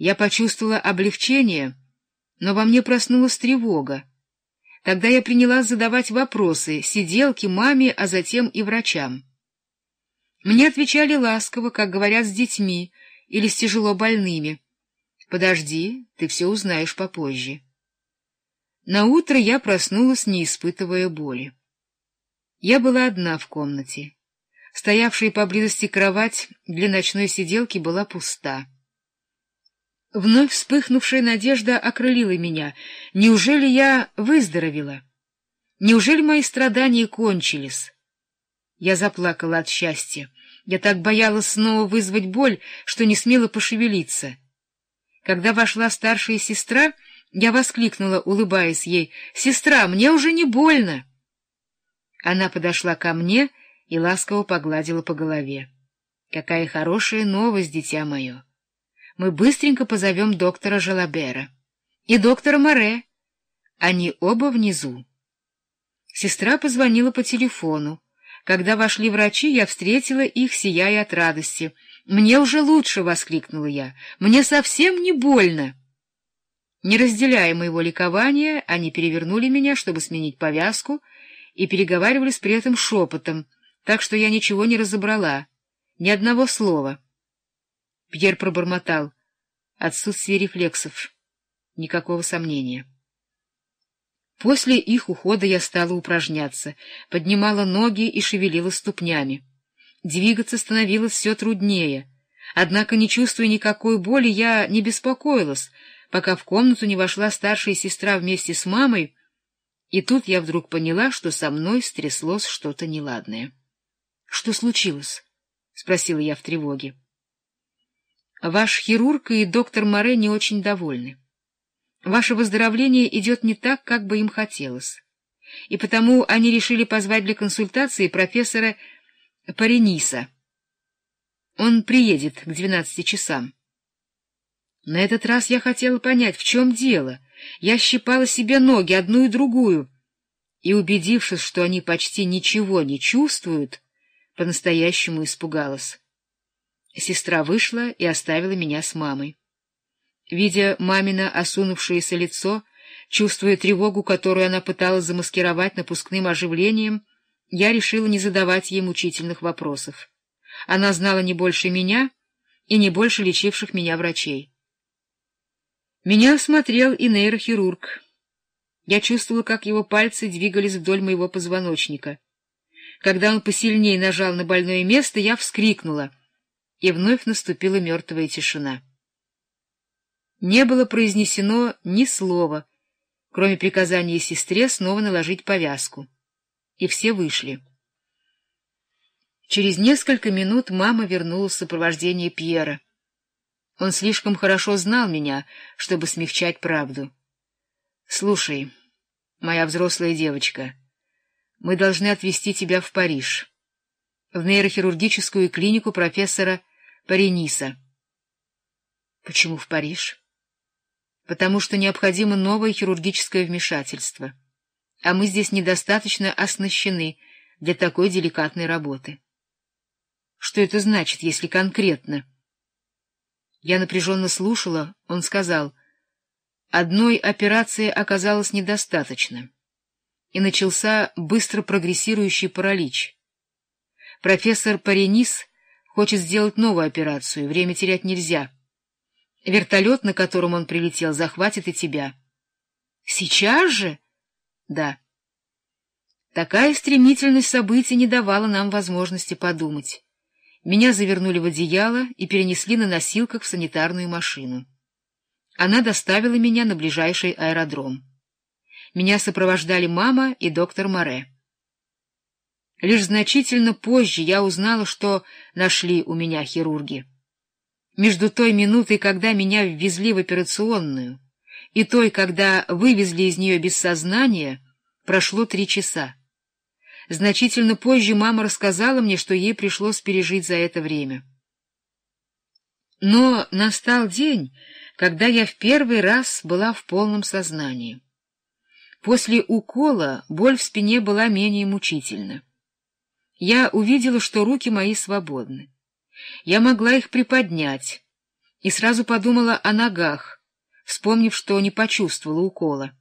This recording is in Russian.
Я почувствовала облегчение, но во мне проснулась тревога. Тогда я принялась задавать вопросы сиделке, маме, а затем и врачам. Мне отвечали ласково, как говорят с детьми или с тяжело больными. «Подожди, ты все узнаешь попозже». На утро я проснулась, не испытывая боли. Я была одна в комнате. Стоявшая поблизости кровать для ночной сиделки была пуста. Вновь вспыхнувшая надежда окрылила меня. Неужели я выздоровела? Неужели мои страдания кончились? Я заплакала от счастья. Я так боялась снова вызвать боль, что не смела пошевелиться. Когда вошла старшая сестра, я воскликнула, улыбаясь ей, «Сестра, мне уже не больно!» Она подошла ко мне и ласково погладила по голове. «Какая хорошая новость, дитя мое!» Мы быстренько позовем доктора Желабера и доктора Море. Они оба внизу. Сестра позвонила по телефону. Когда вошли врачи, я встретила их, сияя от радости. «Мне уже лучше!» — воскликнула я. «Мне совсем не больно!» Не разделяя моего ликования, они перевернули меня, чтобы сменить повязку, и переговаривались при этом шепотом, так что я ничего не разобрала, ни одного слова. Пьер пробормотал. Отсутствие рефлексов. Никакого сомнения. После их ухода я стала упражняться, поднимала ноги и шевелила ступнями. Двигаться становилось все труднее. Однако, не чувствуя никакой боли, я не беспокоилась, пока в комнату не вошла старшая сестра вместе с мамой, и тут я вдруг поняла, что со мной стряслось что-то неладное. — Что случилось? — спросила я в тревоге. Ваш хирург и доктор Море не очень довольны. Ваше выздоровление идет не так, как бы им хотелось. И потому они решили позвать для консультации профессора Парениса. Он приедет к двенадцати часам. На этот раз я хотела понять, в чем дело. Я щипала себе ноги, одну и другую, и, убедившись, что они почти ничего не чувствуют, по-настоящему испугалась. Сестра вышла и оставила меня с мамой. Видя мамино осунувшееся лицо, чувствуя тревогу, которую она пыталась замаскировать напускным оживлением, я решила не задавать ей мучительных вопросов. Она знала не больше меня и не больше лечивших меня врачей. Меня осмотрел и нейрохирург. Я чувствовала, как его пальцы двигались вдоль моего позвоночника. Когда он посильнее нажал на больное место, я вскрикнула — и вновь наступила мертвая тишина. Не было произнесено ни слова, кроме приказания сестре снова наложить повязку. И все вышли. Через несколько минут мама вернулась в сопровождении Пьера. Он слишком хорошо знал меня, чтобы смягчать правду. — Слушай, моя взрослая девочка, мы должны отвезти тебя в Париж, в нейрохирургическую клинику профессора Парениса. Почему в Париж? Потому что необходимо новое хирургическое вмешательство, а мы здесь недостаточно оснащены для такой деликатной работы. Что это значит, если конкретно? Я напряженно слушала, он сказал, одной операции оказалось недостаточно, и начался быстро прогрессирующий паралич. Профессор Паренис Хочет сделать новую операцию, время терять нельзя. Вертолет, на котором он прилетел, захватит и тебя. Сейчас же? Да. Такая стремительность событий не давала нам возможности подумать. Меня завернули в одеяло и перенесли на носилках в санитарную машину. Она доставила меня на ближайший аэродром. Меня сопровождали мама и доктор Море. Лишь значительно позже я узнала, что нашли у меня хирурги. Между той минутой, когда меня ввезли в операционную, и той, когда вывезли из нее без сознания, прошло три часа. Значительно позже мама рассказала мне, что ей пришлось пережить за это время. Но настал день, когда я в первый раз была в полном сознании. После укола боль в спине была менее мучительна. Я увидела, что руки мои свободны. Я могла их приподнять, и сразу подумала о ногах, вспомнив, что не почувствовала укола.